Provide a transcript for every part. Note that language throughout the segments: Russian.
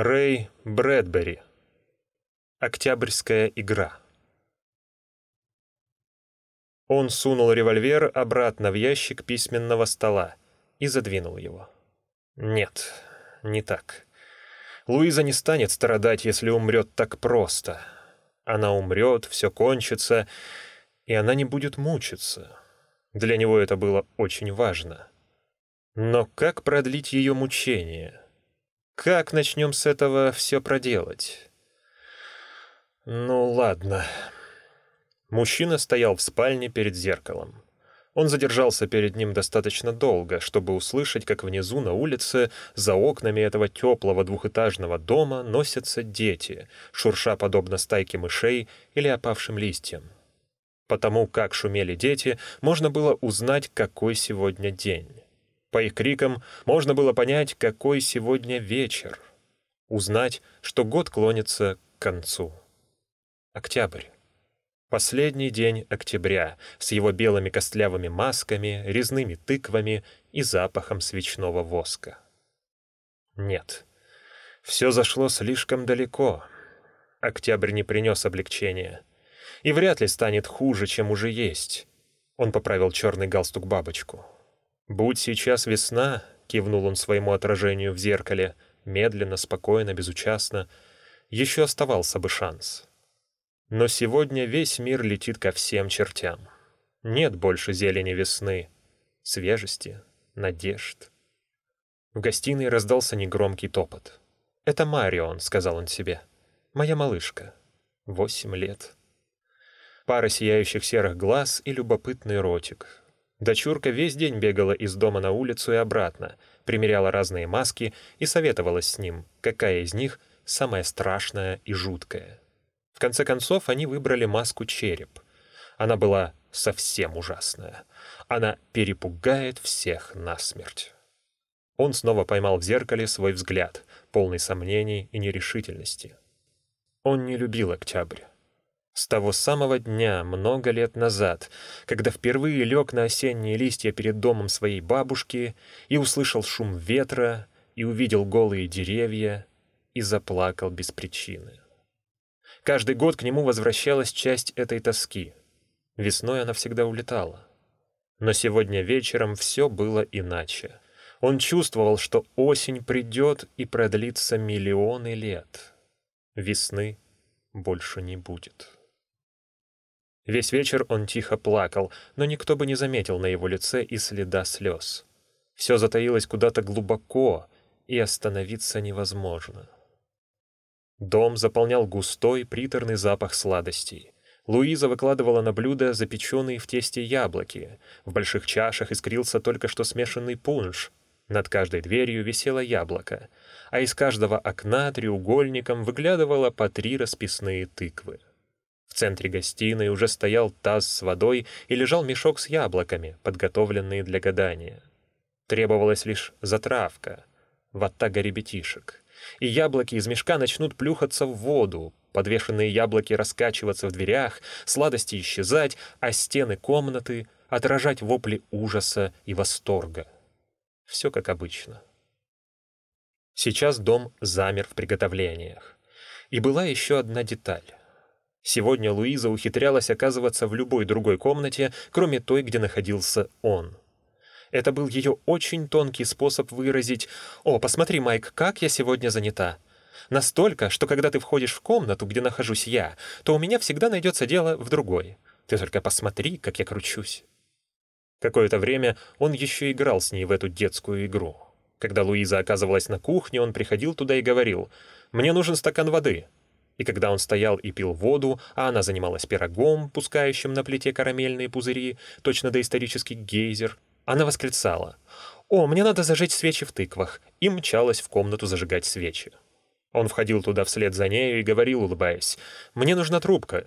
Рэй Брэдбери. Октябрьская игра. Он сунул револьвер обратно в ящик письменного стола и задвинул его. Нет, не так. Луиза не станет страдать, если умрет так просто. Она умрет, все кончится, и она не будет мучиться. Для него это было очень важно. Но как продлить ее мучение? Как начнем с этого все проделать? Ну ладно. Мужчина стоял в спальне перед зеркалом. Он задержался перед ним достаточно долго, чтобы услышать, как внизу на улице, за окнами этого теплого двухэтажного дома, носятся дети, шурша подобно стайке мышей или опавшим листьям. Потому как шумели дети, можно было узнать, какой сегодня день. По их крикам можно было понять, какой сегодня вечер. Узнать, что год клонится к концу. Октябрь. Последний день октября с его белыми костлявыми масками, резными тыквами и запахом свечного воска. Нет, все зашло слишком далеко. Октябрь не принес облегчения. И вряд ли станет хуже, чем уже есть. Он поправил черный галстук-бабочку. «Будь сейчас весна», — кивнул он своему отражению в зеркале, медленно, спокойно, безучастно, еще оставался бы шанс. Но сегодня весь мир летит ко всем чертям. Нет больше зелени весны, свежести, надежд. В гостиной раздался негромкий топот. «Это Марион», — сказал он себе. «Моя малышка. Восемь лет». Пара сияющих серых глаз и любопытный ротик. Дочурка весь день бегала из дома на улицу и обратно, примеряла разные маски и советовалась с ним, какая из них самая страшная и жуткая. В конце концов, они выбрали маску «Череп». Она была совсем ужасная. Она перепугает всех насмерть. Он снова поймал в зеркале свой взгляд, полный сомнений и нерешительности. Он не любил октябрь. С того самого дня, много лет назад, когда впервые лег на осенние листья перед домом своей бабушки и услышал шум ветра, и увидел голые деревья, и заплакал без причины. Каждый год к нему возвращалась часть этой тоски. Весной она всегда улетала. Но сегодня вечером все было иначе. Он чувствовал, что осень придет и продлится миллионы лет. Весны больше не будет. Весь вечер он тихо плакал, но никто бы не заметил на его лице и следа слез. Все затаилось куда-то глубоко, и остановиться невозможно. Дом заполнял густой, приторный запах сладостей. Луиза выкладывала на блюдо запеченные в тесте яблоки. В больших чашах искрился только что смешанный пунш. Над каждой дверью висело яблоко, а из каждого окна треугольником выглядывало по три расписные тыквы. Центре гостиной уже стоял таз с водой и лежал мешок с яблоками, подготовленные для гадания. Требовалась лишь затравка, ваттага ребятишек — и яблоки из мешка начнут плюхаться в воду, подвешенные яблоки раскачиваться в дверях, сладости исчезать, а стены комнаты отражать вопли ужаса и восторга. Все как обычно. Сейчас дом замер в приготовлениях. И была еще одна деталь. Сегодня Луиза ухитрялась оказываться в любой другой комнате, кроме той, где находился он — это был ее очень тонкий способ выразить «О, посмотри, Майк, как я сегодня занята». Настолько, что когда ты входишь в комнату, где нахожусь я, то у меня всегда найдется дело в другой. Ты только посмотри, как я кручусь. Какое-то время он еще играл с ней в эту детскую игру. Когда Луиза оказывалась на кухне, он приходил туда и говорил «Мне нужен стакан воды». И когда он стоял и пил воду, а она занималась пирогом, пускающим на плите карамельные пузыри, точно доисторический гейзер, она восклицала «О, мне надо зажечь свечи в тыквах!» и мчалась в комнату зажигать свечи. Он входил туда вслед за нею и говорил, улыбаясь, «Мне нужна трубка».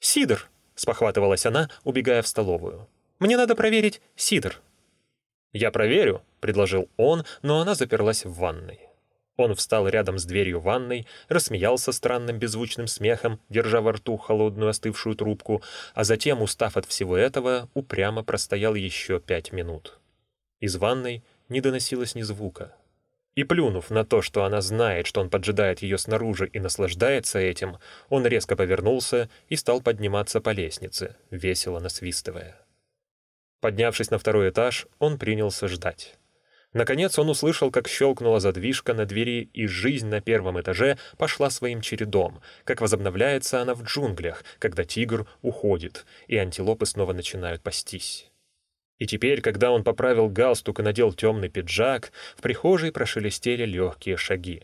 «Сидр!» — спохватывалась она, убегая в столовую. «Мне надо проверить сидр». «Я проверю», — предложил он, но она заперлась в ванной. Он встал рядом с дверью ванной, рассмеялся странным беззвучным смехом, держа во рту холодную остывшую трубку, а затем, устав от всего этого, упрямо простоял еще пять минут. Из ванной не доносилось ни звука. И плюнув на то, что она знает, что он поджидает ее снаружи и наслаждается этим, он резко повернулся и стал подниматься по лестнице, весело насвистывая. Поднявшись на второй этаж, он принялся ждать. Наконец он услышал, как щелкнула задвижка на двери, и жизнь на первом этаже пошла своим чередом, как возобновляется она в джунглях, когда тигр уходит, и антилопы снова начинают пастись. И теперь, когда он поправил галстук и надел темный пиджак, в прихожей прошелестели легкие шаги.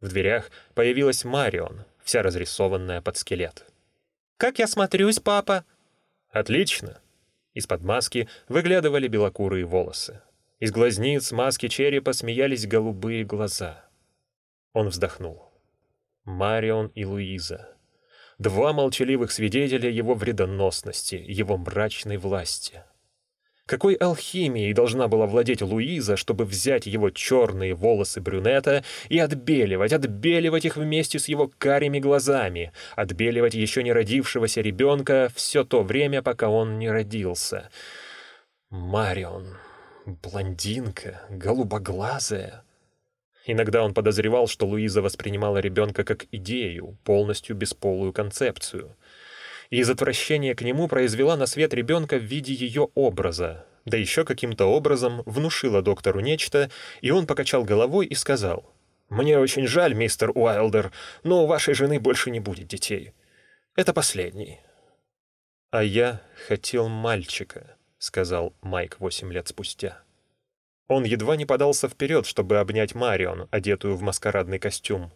В дверях появилась Марион, вся разрисованная под скелет. «Как я смотрюсь, папа?» «Отлично!» Из-под маски выглядывали белокурые волосы. Из глазниц маски черепа смеялись голубые глаза. Он вздохнул. Марион и Луиза. Два молчаливых свидетеля его вредоносности, его мрачной власти. Какой алхимией должна была владеть Луиза, чтобы взять его черные волосы брюнета и отбеливать, отбеливать их вместе с его карими глазами, отбеливать еще не родившегося ребенка все то время, пока он не родился. Марион, блондинка, голубоглазая. Иногда он подозревал, что Луиза воспринимала ребенка как идею, полностью бесполую концепцию — и из отвращения к нему произвела на свет ребенка в виде ее образа, да еще каким-то образом внушила доктору нечто, и он покачал головой и сказал, «Мне очень жаль, мистер Уайлдер, но у вашей жены больше не будет детей. Это последний». «А я хотел мальчика», — сказал Майк восемь лет спустя. Он едва не подался вперед, чтобы обнять Марион, одетую в маскарадный костюм.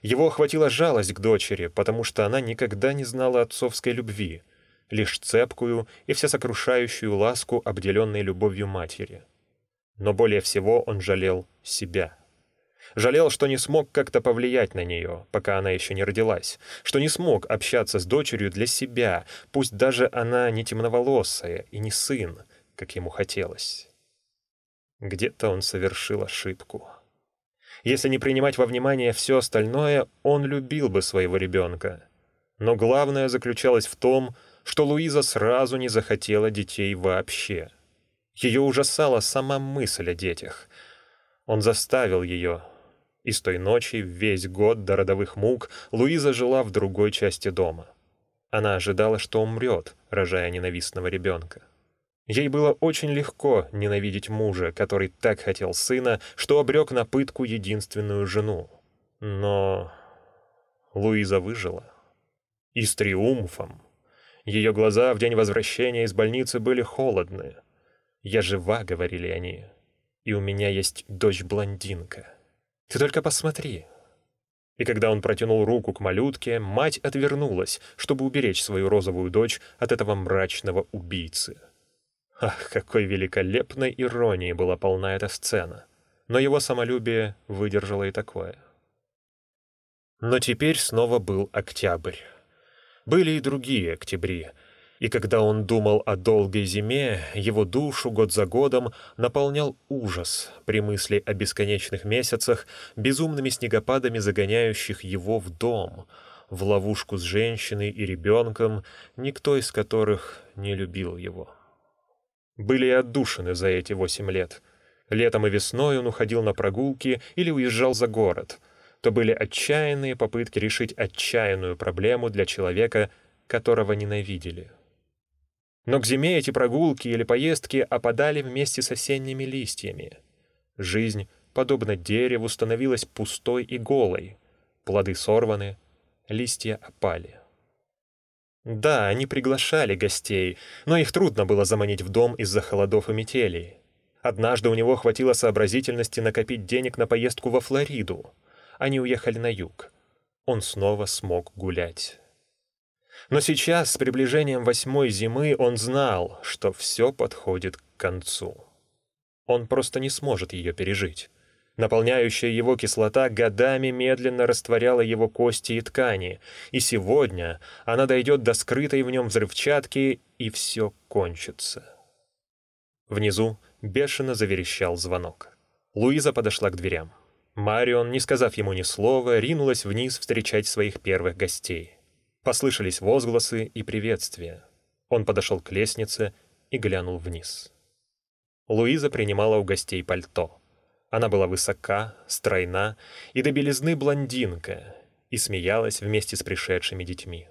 Его охватила жалость к дочери, потому что она никогда не знала отцовской любви, лишь цепкую и всесокрушающую ласку, обделенной любовью матери. Но более всего он жалел себя. Жалел, что не смог как-то повлиять на нее, пока она еще не родилась, что не смог общаться с дочерью для себя, пусть даже она не темноволосая и не сын, как ему хотелось. Где-то он совершил ошибку. Если не принимать во внимание все остальное, он любил бы своего ребенка. Но главное заключалось в том, что Луиза сразу не захотела детей вообще. Ее ужасала сама мысль о детях. Он заставил ее. И с той ночи, весь год до родовых мук, Луиза жила в другой части дома. Она ожидала, что умрет, рожая ненавистного ребенка. Ей было очень легко ненавидеть мужа, который так хотел сына, что обрек на пытку единственную жену. Но Луиза выжила. И с триумфом. Ее глаза в день возвращения из больницы были холодные. «Я жива», — говорили они, — «и у меня есть дочь-блондинка. Ты только посмотри». И когда он протянул руку к малютке, мать отвернулась, чтобы уберечь свою розовую дочь от этого мрачного убийцы. Ах, какой великолепной иронией была полна эта сцена. Но его самолюбие выдержало и такое. Но теперь снова был октябрь. Были и другие октябри, и когда он думал о долгой зиме, его душу год за годом наполнял ужас при мысли о бесконечных месяцах, безумными снегопадами загоняющих его в дом, в ловушку с женщиной и ребенком, никто из которых не любил его были и отдушины за эти восемь лет. Летом и весной он уходил на прогулки или уезжал за город. То были отчаянные попытки решить отчаянную проблему для человека, которого ненавидели. Но к зиме эти прогулки или поездки опадали вместе с осенними листьями. Жизнь, подобно дереву, становилась пустой и голой. Плоды сорваны, листья опали. Да, они приглашали гостей, но их трудно было заманить в дом из-за холодов и метелей. Однажды у него хватило сообразительности накопить денег на поездку во Флориду. Они уехали на юг. Он снова смог гулять. Но сейчас, с приближением восьмой зимы, он знал, что все подходит к концу. Он просто не сможет ее пережить. Наполняющая его кислота годами медленно растворяла его кости и ткани, и сегодня она дойдет до скрытой в нем взрывчатки, и все кончится. Внизу бешено заверещал звонок. Луиза подошла к дверям. Марион, не сказав ему ни слова, ринулась вниз встречать своих первых гостей. Послышались возгласы и приветствия. Он подошел к лестнице и глянул вниз. Луиза принимала у гостей пальто. Она была высока, стройна и до белизны блондинка и смеялась вместе с пришедшими детьми.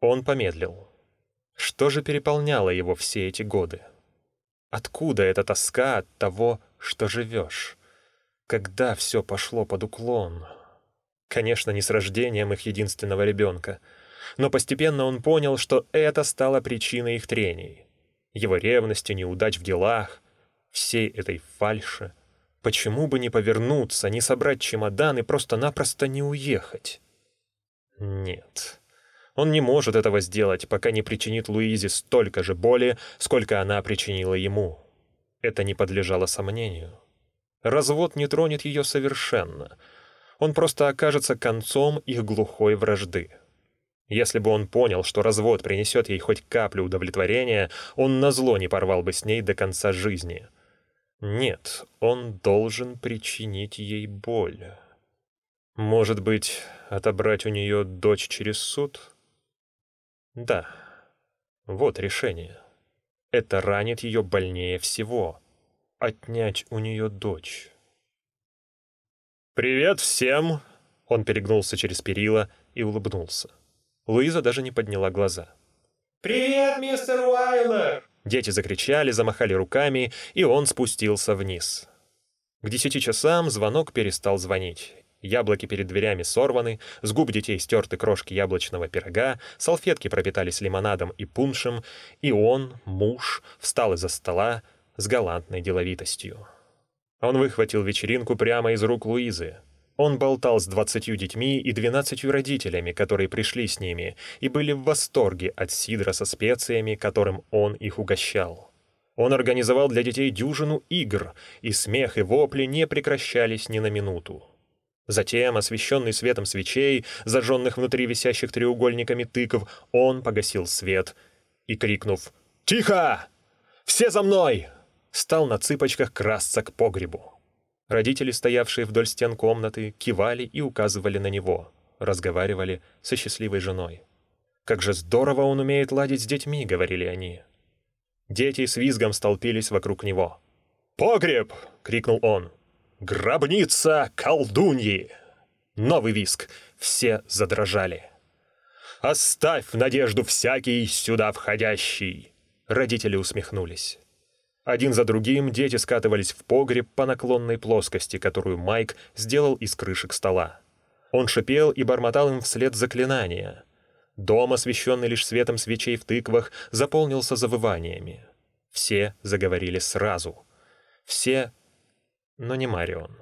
Он помедлил. Что же переполняло его все эти годы? Откуда эта тоска от того, что живешь? Когда все пошло под уклон? Конечно, не с рождением их единственного ребенка, но постепенно он понял, что это стало причиной их трений. Его ревности, неудач в делах, всей этой фальши. Почему бы не повернуться, не собрать чемодан и просто-напросто не уехать? Нет. Он не может этого сделать, пока не причинит Луизе столько же боли, сколько она причинила ему. Это не подлежало сомнению. Развод не тронет ее совершенно. Он просто окажется концом их глухой вражды. Если бы он понял, что развод принесет ей хоть каплю удовлетворения, он назло не порвал бы с ней до конца жизни. Нет, он должен причинить ей боль. Может быть, отобрать у нее дочь через суд? Да, вот решение. Это ранит ее больнее всего. Отнять у нее дочь. «Привет всем!» Он перегнулся через перила и улыбнулся. Луиза даже не подняла глаза. «Привет, мистер Уайлер!» Дети закричали, замахали руками, и он спустился вниз. К десяти часам звонок перестал звонить. Яблоки перед дверями сорваны, с губ детей стерты крошки яблочного пирога, салфетки пропитались лимонадом и пуншем, и он, муж, встал из-за стола с галантной деловитостью. Он выхватил вечеринку прямо из рук Луизы. Он болтал с двадцатью детьми и двенадцатью родителями, которые пришли с ними, и были в восторге от сидра со специями, которым он их угощал. Он организовал для детей дюжину игр, и смех и вопли не прекращались ни на минуту. Затем, освещенный светом свечей, зажженных внутри висящих треугольниками тыков, он погасил свет и, крикнув «Тихо! Все за мной!» Стал на цыпочках красться к погребу. Родители, стоявшие вдоль стен комнаты, кивали и указывали на него, разговаривали со счастливой женой. «Как же здорово он умеет ладить с детьми», — говорили они. Дети с визгом столпились вокруг него. «Погреб!» — крикнул он. «Гробница колдуньи!» Новый виск. Все задрожали. «Оставь надежду всякий сюда входящий!» Родители усмехнулись. Один за другим дети скатывались в погреб по наклонной плоскости, которую Майк сделал из крышек стола. Он шипел и бормотал им вслед заклинания. Дом, освещенный лишь светом свечей в тыквах, заполнился завываниями. Все заговорили сразу. Все но не Марион.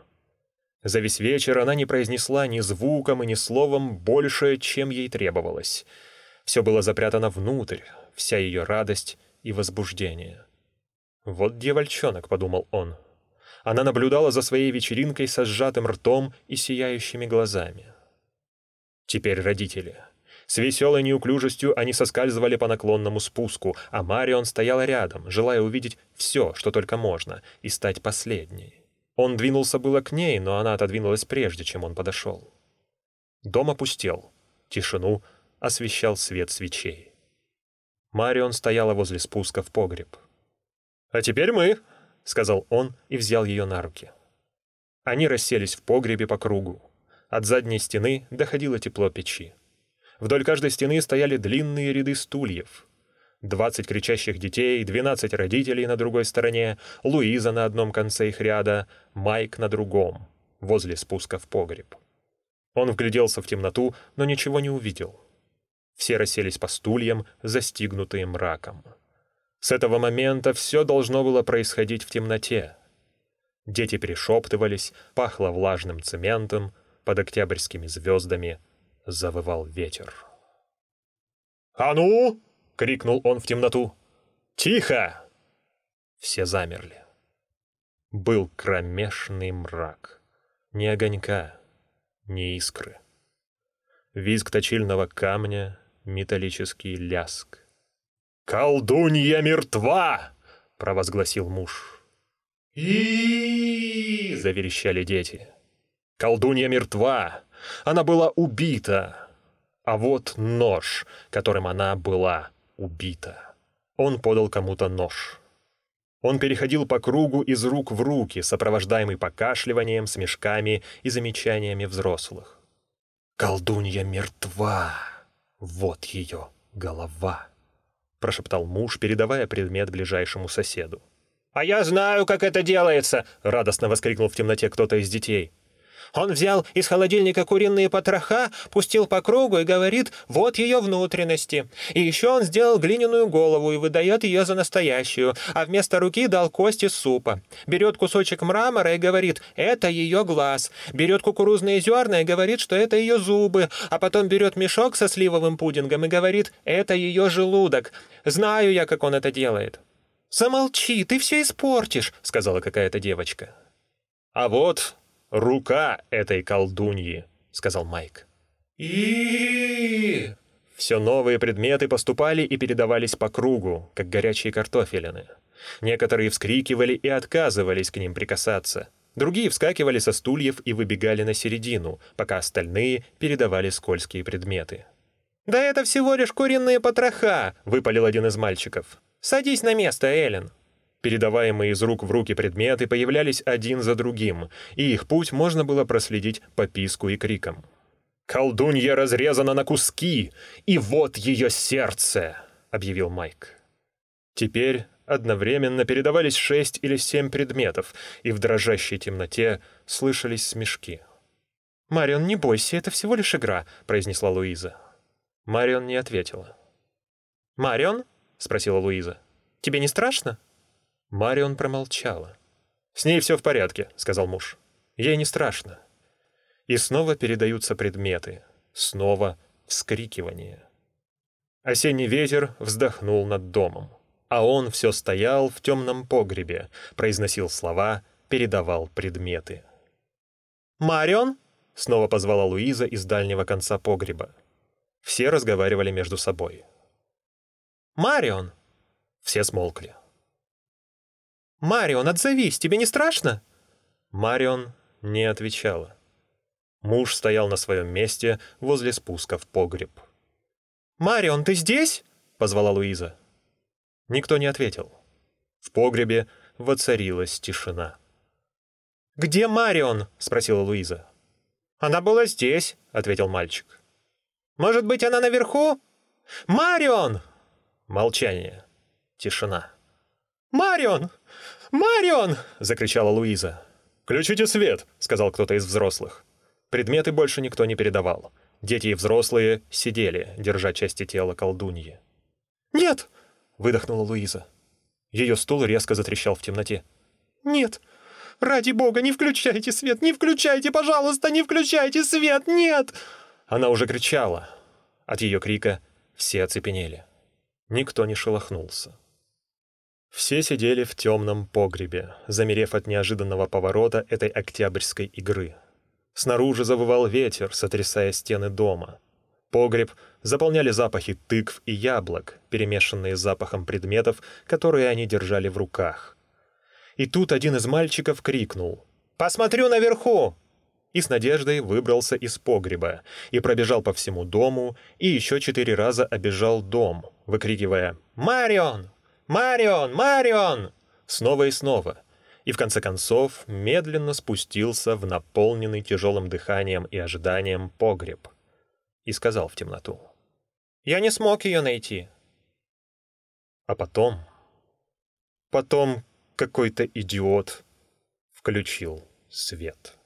За весь вечер она не произнесла ни звуком и ни словом больше, чем ей требовалось. Все было запрятано внутрь, вся ее радость и возбуждение. «Вот дьявольчонок», — подумал он. Она наблюдала за своей вечеринкой со сжатым ртом и сияющими глазами. Теперь родители. С веселой неуклюжестью они соскальзывали по наклонному спуску, а Марион стояла рядом, желая увидеть все, что только можно, и стать последней. Он двинулся было к ней, но она отодвинулась прежде, чем он подошел. Дом опустел. Тишину освещал свет свечей. Марион стояла возле спуска в погреб. «А теперь мы», — сказал он и взял ее на руки. Они расселись в погребе по кругу. От задней стены доходило тепло печи. Вдоль каждой стены стояли длинные ряды стульев. Двадцать кричащих детей, двенадцать родителей на другой стороне, Луиза на одном конце их ряда, Майк на другом, возле спуска в погреб. Он вгляделся в темноту, но ничего не увидел. Все расселись по стульям, застигнутые мраком. С этого момента все должно было происходить в темноте. Дети перешептывались, пахло влажным цементом, под октябрьскими звездами завывал ветер. «А ну!» — крикнул он в темноту. «Тихо!» Все замерли. Был кромешный мрак. Ни огонька, ни искры. Визг точильного камня, металлический ляск. «Колдунья мертва!» — провозгласил муж. и заверещали дети. «Колдунья мертва! Она была убита!» А вот нож, которым она была убита. Он подал кому-то нож. Он переходил по кругу из рук в руки, сопровождаемый покашливанием, смешками и замечаниями взрослых. «Колдунья мертва! Вот ее голова!» — прошептал муж, передавая предмет ближайшему соседу. «А я знаю, как это делается!» — радостно воскликнул в темноте кто-то из детей. Он взял из холодильника куриные потроха, пустил по кругу и говорит «вот ее внутренности». И еще он сделал глиняную голову и выдает ее за настоящую, а вместо руки дал кости супа. Берет кусочек мрамора и говорит «это ее глаз». Берет кукурузные зерна и говорит, что это ее зубы, а потом берет мешок со сливовым пудингом и говорит «это ее желудок». Знаю я, как он это делает. «Замолчи, ты все испортишь», — сказала какая-то девочка. «А вот рука этой колдуньи», — сказал Майк. и Все новые предметы поступали и передавались по кругу, как горячие картофелины. Некоторые вскрикивали и отказывались к ним прикасаться. Другие вскакивали со стульев и выбегали на середину, пока остальные передавали скользкие предметы. «Да это всего лишь куриные потроха!» — выпалил один из мальчиков. «Садись на место, Эллен!» Передаваемые из рук в руки предметы появлялись один за другим, и их путь можно было проследить по писку и крикам. «Колдунья разрезана на куски, и вот ее сердце!» — объявил Майк. Теперь одновременно передавались шесть или семь предметов, и в дрожащей темноте слышались смешки. «Марион, не бойся, это всего лишь игра», — произнесла Луиза. Марион не ответила. «Марион?» — спросила Луиза. «Тебе не страшно?» Марион промолчала. «С ней все в порядке», — сказал муж. «Ей не страшно». И снова передаются предметы. Снова вскрикивание. Осенний ветер вздохнул над домом. А он все стоял в темном погребе, произносил слова, передавал предметы. «Марион?» — снова позвала Луиза из дальнего конца погреба. Все разговаривали между собой. «Марион!» Все смолкли. «Марион, отзовись, тебе не страшно?» Марион не отвечала. Муж стоял на своем месте возле спуска в погреб. «Марион, ты здесь?» — позвала Луиза. Никто не ответил. В погребе воцарилась тишина. «Где Марион?» — спросила Луиза. «Она была здесь», — ответил мальчик. «Может быть, она наверху?» «Марион!» Молчание. Тишина. «Марион! Марион!» — закричала Луиза. «Включите свет!» — сказал кто-то из взрослых. Предметы больше никто не передавал. Дети и взрослые сидели, держа части тела колдуньи. «Нет!» — выдохнула Луиза. Ее стул резко затрещал в темноте. «Нет! Ради бога, не включайте свет! Не включайте, пожалуйста, не включайте свет! Нет!» Она уже кричала. От ее крика все оцепенели. Никто не шелохнулся. Все сидели в темном погребе, замерев от неожиданного поворота этой октябрьской игры. Снаружи завывал ветер, сотрясая стены дома. Погреб заполняли запахи тыкв и яблок, перемешанные с запахом предметов, которые они держали в руках. И тут один из мальчиков крикнул «Посмотрю наверху!» и с надеждой выбрался из погреба и пробежал по всему дому и еще четыре раза обежал дом, выкрикивая «Марион! «Марион! Марион!» снова и снова, и в конце концов медленно спустился в наполненный тяжелым дыханием и ожиданием погреб и сказал в темноту. «Я не смог ее найти». А потом... Потом какой-то идиот включил свет.